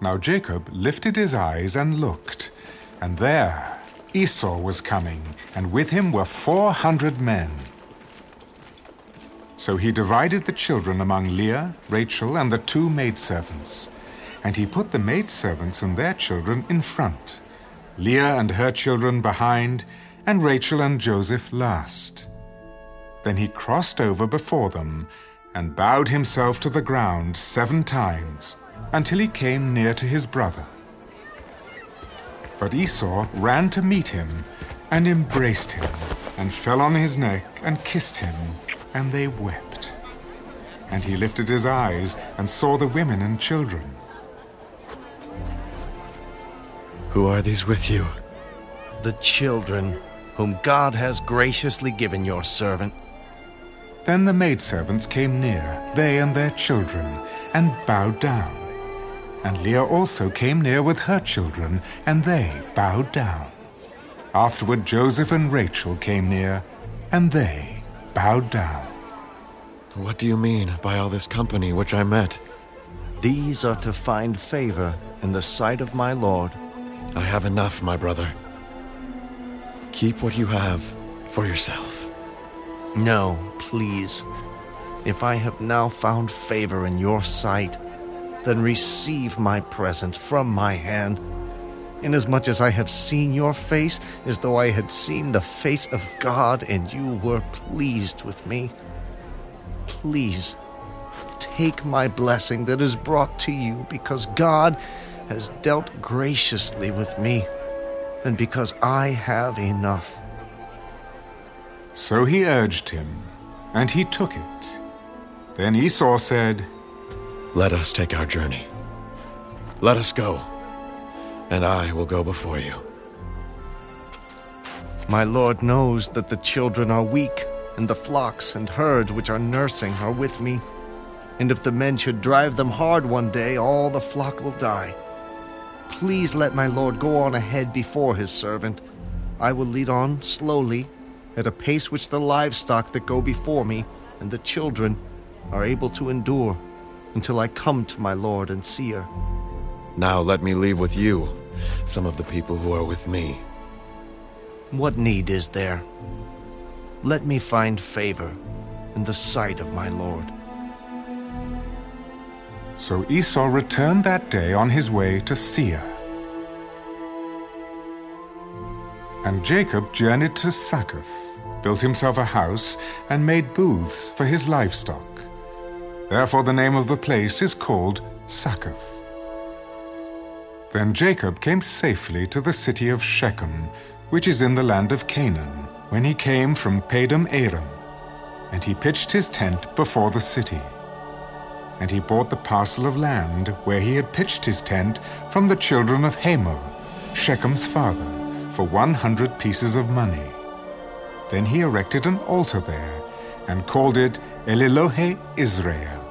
Now Jacob lifted his eyes and looked, and there Esau was coming, and with him were four hundred men. So he divided the children among Leah, Rachel, and the two maidservants. And he put the maidservants and their children in front, Leah and her children behind, and Rachel and Joseph last. Then he crossed over before them, and bowed himself to the ground seven times, until he came near to his brother. But Esau ran to meet him, and embraced him, and fell on his neck, and kissed him and they wept. And he lifted his eyes and saw the women and children. Who are these with you? The children whom God has graciously given your servant. Then the maidservants came near, they and their children, and bowed down. And Leah also came near with her children, and they bowed down. Afterward Joseph and Rachel came near, and they bowed down. What do you mean by all this company which I met? These are to find favor in the sight of my Lord. I have enough, my brother. Keep what you have for yourself. No, please. If I have now found favor in your sight, then receive my present from my hand inasmuch as I have seen your face as though I had seen the face of God, and you were pleased with me. Please take my blessing that is brought to you because God has dealt graciously with me, and because I have enough. So he urged him, and he took it. Then Esau said, Let us take our journey. Let us go and I will go before you. My lord knows that the children are weak, and the flocks and herds which are nursing are with me. And if the men should drive them hard one day, all the flock will die. Please let my lord go on ahead before his servant. I will lead on slowly, at a pace which the livestock that go before me and the children are able to endure, until I come to my lord and Seir. Now let me leave with you some of the people who are with me. What need is there? Let me find favor in the sight of my Lord. So Esau returned that day on his way to Seir. And Jacob journeyed to Succoth, built himself a house, and made booths for his livestock. Therefore the name of the place is called Succoth. Then Jacob came safely to the city of Shechem, which is in the land of Canaan, when he came from Padan Aram. And he pitched his tent before the city. And he bought the parcel of land where he had pitched his tent from the children of Hamor, Shechem's father, for one hundred pieces of money. Then he erected an altar there, and called it El Elohe Israel.